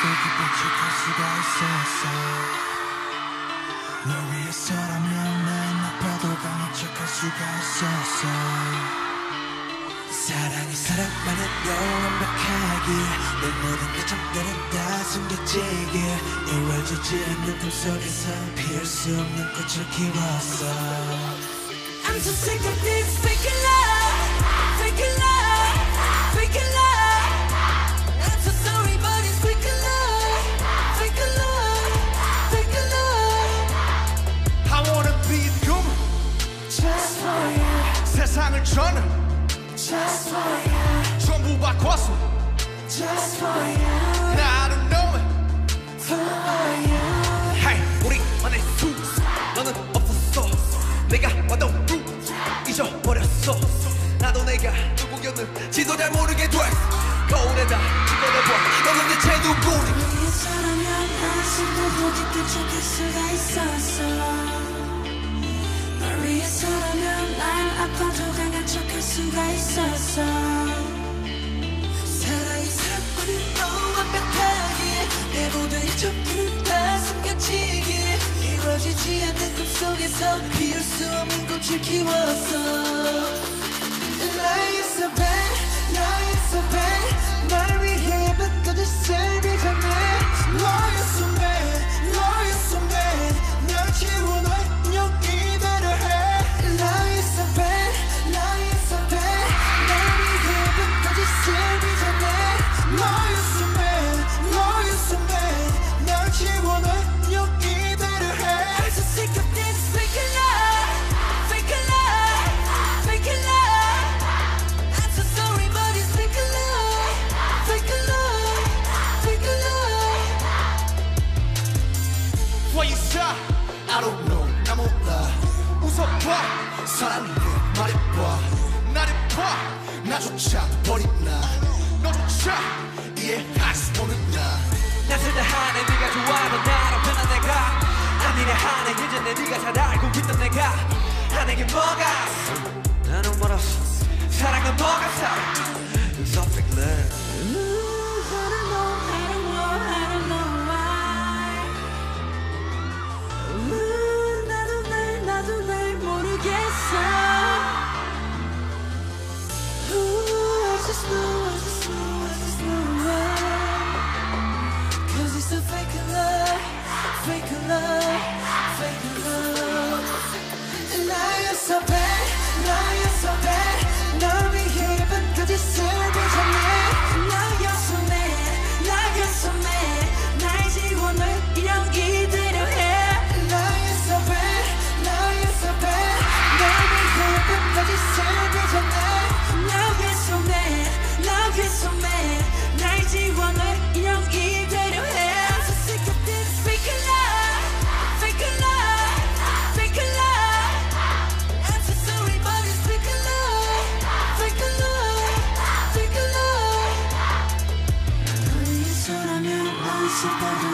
기쁘지 갈 수가 있었어 널 위해서라면 난 아파도 강한 척할 수가 있었어 사랑이 사랑만은 완벽하게 내 모든 감정들은 다 숨겨지게 이루어지지 않는 꿈속에서 피울 수 없는 꽃을 키웠어 I'm so sick of this fake love, 세상을 저는 just for you, 전부 바꿨어. Just for you, 나를 know it. For you. Hey 우리만의 수 너는 없었어. 내가 왔던 루 잊어버렸어. 나도 내가 누구였는지도 잘 모르게 돼 거울에다 찍어내봐. 너는 대체 누구니? 위해서라면 난 슬퍼도 기쁜 척할 수가 있었어. 수가 있었어. 사랑이 너무 완벽하게 내 모든 이점들은 다 숨겨지게 이루어지지 않는 꿈속에서 피울 수 없는 꽃을 키웠어. 나였어 bad, I don't know 나 몰라 웃어봐. 사랑해 말해봐. 나를 봐. 나조차 버린 나 너조차 이해할 수 없는 나 나서자 하네 네가 좋아하는 나로 변한 내가. 아니래 하네 예전에 네가 잘 알고 있던 내가. 하는 게 뭐가? 나는 멀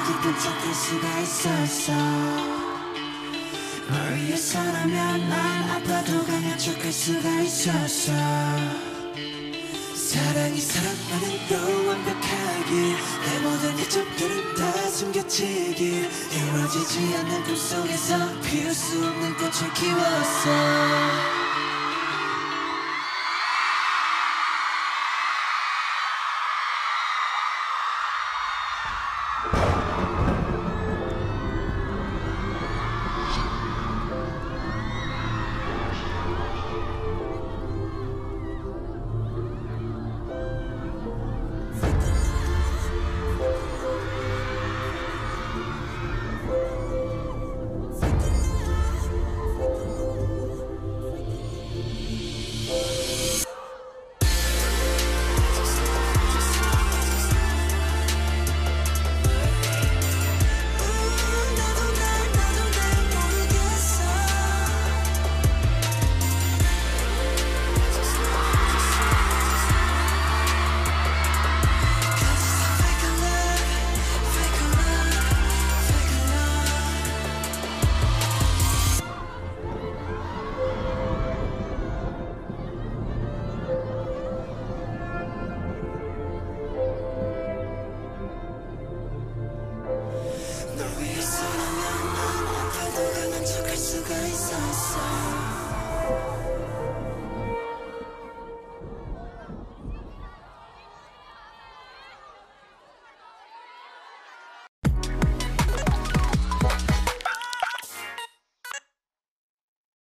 기쁜 척할 수가 있었어. 널 위해서라면 난 아파도 강한 척할 수가 있었어. 사랑이 사랑만은 또 완벽하게 내 모든 이점들은 다 숨겨지게 이루어지지 않는 꿈속에서 피울 수 없는 꽃을 키웠어